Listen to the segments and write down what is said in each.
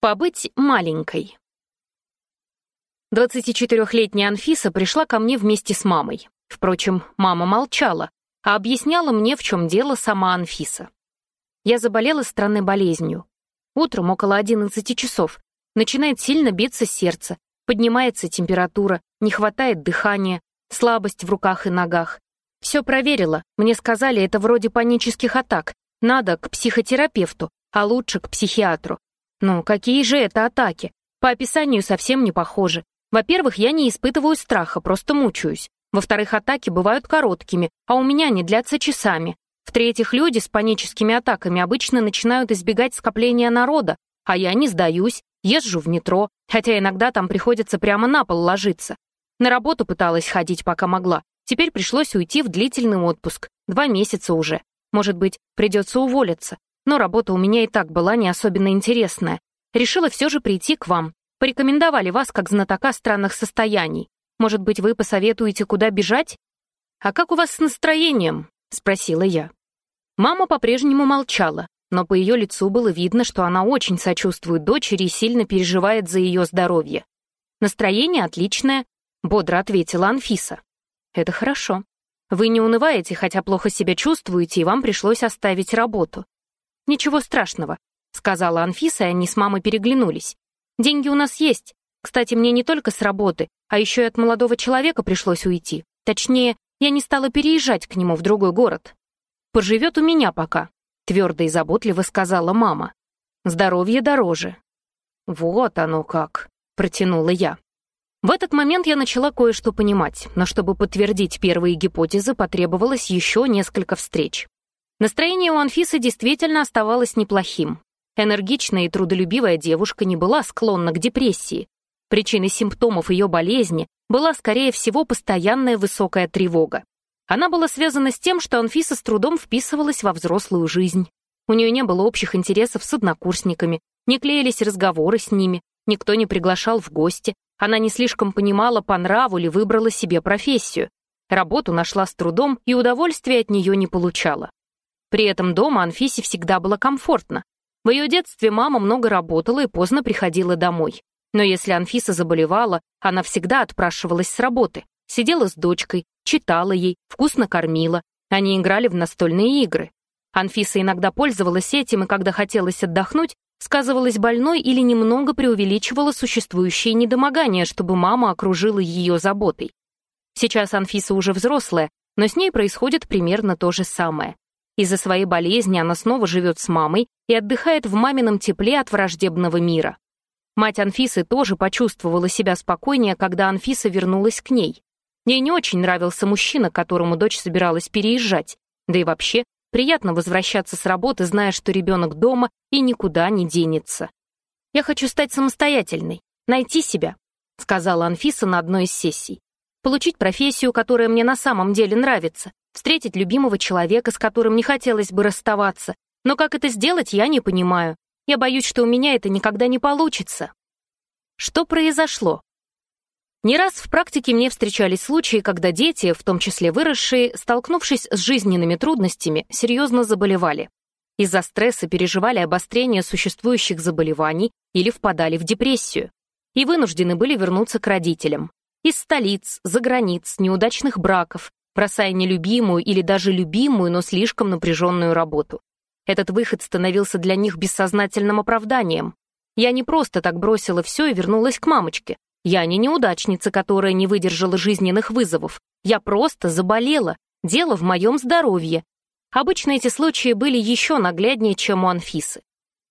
Побыть маленькой. 24-летняя Анфиса пришла ко мне вместе с мамой. Впрочем, мама молчала, а объясняла мне, в чем дело сама Анфиса. Я заболела странной болезнью. Утром около 11 часов начинает сильно биться сердце, поднимается температура, не хватает дыхания, слабость в руках и ногах. Все проверила, мне сказали, это вроде панических атак, надо к психотерапевту, а лучше к психиатру. Ну, какие же это атаки? По описанию совсем не похожи. Во-первых, я не испытываю страха, просто мучаюсь. Во-вторых, атаки бывают короткими, а у меня они длятся часами. В-третьих, люди с паническими атаками обычно начинают избегать скопления народа, а я не сдаюсь, езжу в метро, хотя иногда там приходится прямо на пол ложиться. На работу пыталась ходить, пока могла. Теперь пришлось уйти в длительный отпуск. Два месяца уже. Может быть, придется уволиться но работа у меня и так была не особенно интересная. Решила все же прийти к вам. Порекомендовали вас как знатока странных состояний. Может быть, вы посоветуете, куда бежать? «А как у вас с настроением?» — спросила я. Мама по-прежнему молчала, но по ее лицу было видно, что она очень сочувствует дочери и сильно переживает за ее здоровье. «Настроение отличное», — бодро ответила Анфиса. «Это хорошо. Вы не унываете, хотя плохо себя чувствуете, и вам пришлось оставить работу. «Ничего страшного», — сказала Анфиса, и они с мамой переглянулись. «Деньги у нас есть. Кстати, мне не только с работы, а еще и от молодого человека пришлось уйти. Точнее, я не стала переезжать к нему в другой город. Поживет у меня пока», — твердо и заботливо сказала мама. «Здоровье дороже». «Вот оно как», — протянула я. В этот момент я начала кое-что понимать, но чтобы подтвердить первые гипотезы, потребовалось еще несколько встреч. Настроение у Анфисы действительно оставалось неплохим. Энергичная и трудолюбивая девушка не была склонна к депрессии. Причиной симптомов ее болезни была, скорее всего, постоянная высокая тревога. Она была связана с тем, что Анфиса с трудом вписывалась во взрослую жизнь. У нее не было общих интересов с однокурсниками, не клеились разговоры с ними, никто не приглашал в гости, она не слишком понимала, по нраву ли выбрала себе профессию. Работу нашла с трудом и удовольствия от нее не получала. При этом дома Анфисе всегда было комфортно. В ее детстве мама много работала и поздно приходила домой. Но если Анфиса заболевала, она всегда отпрашивалась с работы, сидела с дочкой, читала ей, вкусно кормила. Они играли в настольные игры. Анфиса иногда пользовалась этим, и когда хотелось отдохнуть, сказывалась больной или немного преувеличивала существующие недомогания, чтобы мама окружила ее заботой. Сейчас Анфиса уже взрослая, но с ней происходит примерно то же самое. Из-за своей болезни она снова живет с мамой и отдыхает в мамином тепле от враждебного мира. Мать Анфисы тоже почувствовала себя спокойнее, когда Анфиса вернулась к ней. Ей не очень нравился мужчина, к которому дочь собиралась переезжать. Да и вообще, приятно возвращаться с работы, зная, что ребенок дома и никуда не денется. «Я хочу стать самостоятельной, найти себя», — сказала Анфиса на одной из сессий. «Получить профессию, которая мне на самом деле нравится, Встретить любимого человека, с которым не хотелось бы расставаться. Но как это сделать, я не понимаю. Я боюсь, что у меня это никогда не получится. Что произошло? Не раз в практике мне встречались случаи, когда дети, в том числе выросшие, столкнувшись с жизненными трудностями, серьезно заболевали. Из-за стресса переживали обострение существующих заболеваний или впадали в депрессию. И вынуждены были вернуться к родителям. Из столиц, за границ, неудачных браков, бросая нелюбимую или даже любимую, но слишком напряженную работу. Этот выход становился для них бессознательным оправданием. Я не просто так бросила все и вернулась к мамочке. Я не неудачница, которая не выдержала жизненных вызовов. Я просто заболела. Дело в моем здоровье. Обычно эти случаи были еще нагляднее, чем у Анфисы.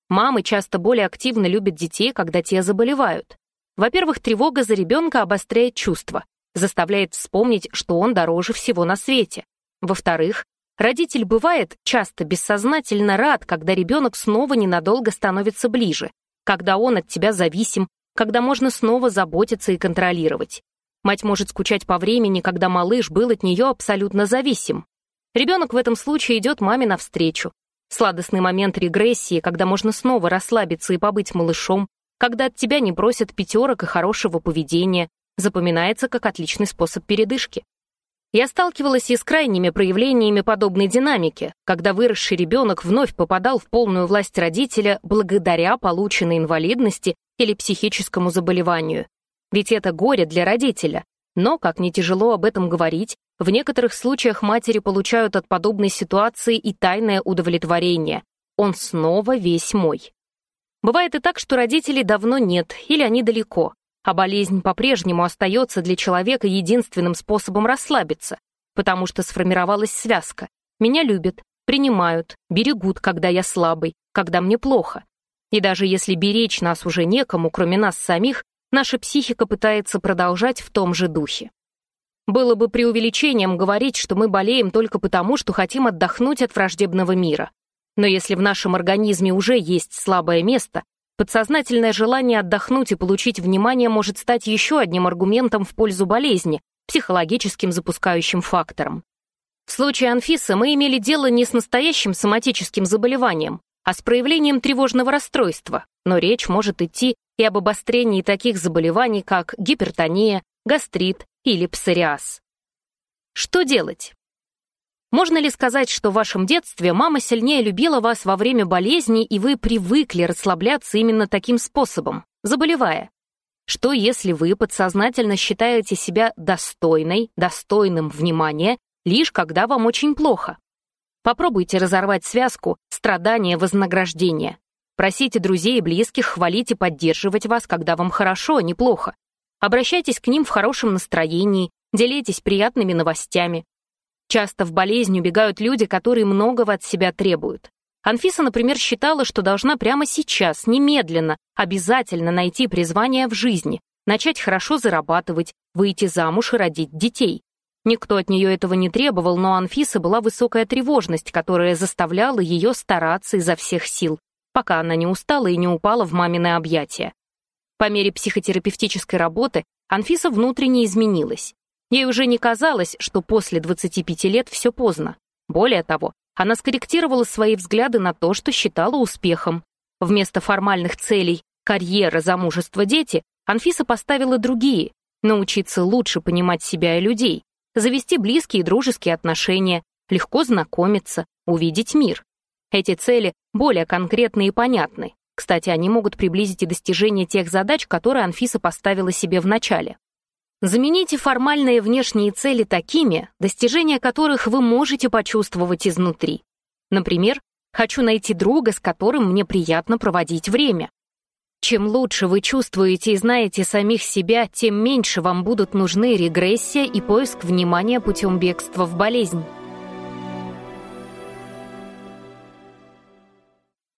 Мамы часто более активно любят детей, когда те заболевают. Во-первых, тревога за ребенка обостряет чувства заставляет вспомнить, что он дороже всего на свете. Во-вторых, родитель бывает часто бессознательно рад, когда ребенок снова ненадолго становится ближе, когда он от тебя зависим, когда можно снова заботиться и контролировать. Мать может скучать по времени, когда малыш был от нее абсолютно зависим. Ребенок в этом случае идет маме навстречу. Сладостный момент регрессии, когда можно снова расслабиться и побыть малышом, когда от тебя не просят пятерок и хорошего поведения, запоминается как отличный способ передышки. Я сталкивалась и с крайними проявлениями подобной динамики, когда выросший ребенок вновь попадал в полную власть родителя благодаря полученной инвалидности или психическому заболеванию. Ведь это горе для родителя. Но, как не тяжело об этом говорить, в некоторых случаях матери получают от подобной ситуации и тайное удовлетворение. Он снова весь мой. Бывает и так, что родителей давно нет, или они далеко, а болезнь по-прежнему остается для человека единственным способом расслабиться, потому что сформировалась связка. Меня любят, принимают, берегут, когда я слабый, когда мне плохо. И даже если беречь нас уже некому, кроме нас самих, наша психика пытается продолжать в том же духе. Было бы преувеличением говорить, что мы болеем только потому, что хотим отдохнуть от враждебного мира. Но если в нашем организме уже есть слабое место, Подсознательное желание отдохнуть и получить внимание может стать еще одним аргументом в пользу болезни, психологическим запускающим фактором. В случае Анфисы мы имели дело не с настоящим соматическим заболеванием, а с проявлением тревожного расстройства, но речь может идти и об обострении таких заболеваний, как гипертония, гастрит или псориаз. Что делать? Можно ли сказать, что в вашем детстве мама сильнее любила вас во время болезни, и вы привыкли расслабляться именно таким способом, заболевая? Что если вы подсознательно считаете себя достойной, достойным внимания, лишь когда вам очень плохо? Попробуйте разорвать связку страдания-вознаграждения. Просите друзей и близких хвалить и поддерживать вас, когда вам хорошо, а не плохо. Обращайтесь к ним в хорошем настроении, делитесь приятными новостями, Часто в болезнь убегают люди, которые многого от себя требуют. Анфиса, например, считала, что должна прямо сейчас, немедленно, обязательно найти призвание в жизни, начать хорошо зарабатывать, выйти замуж и родить детей. Никто от нее этого не требовал, но Анфиса была высокая тревожность, которая заставляла ее стараться изо всех сил, пока она не устала и не упала в мамины объятия. По мере психотерапевтической работы Анфиса внутренне изменилась. Ей уже не казалось, что после 25 лет все поздно. Более того, она скорректировала свои взгляды на то, что считала успехом. Вместо формальных целей «карьера, замужество, дети» Анфиса поставила другие — научиться лучше понимать себя и людей, завести близкие и дружеские отношения, легко знакомиться, увидеть мир. Эти цели более конкретны и понятны. Кстати, они могут приблизить и достижение тех задач, которые Анфиса поставила себе в начале. Замените формальные внешние цели такими, достижения которых вы можете почувствовать изнутри. Например, «хочу найти друга, с которым мне приятно проводить время». Чем лучше вы чувствуете и знаете самих себя, тем меньше вам будут нужны регрессия и поиск внимания путем бегства в болезнь.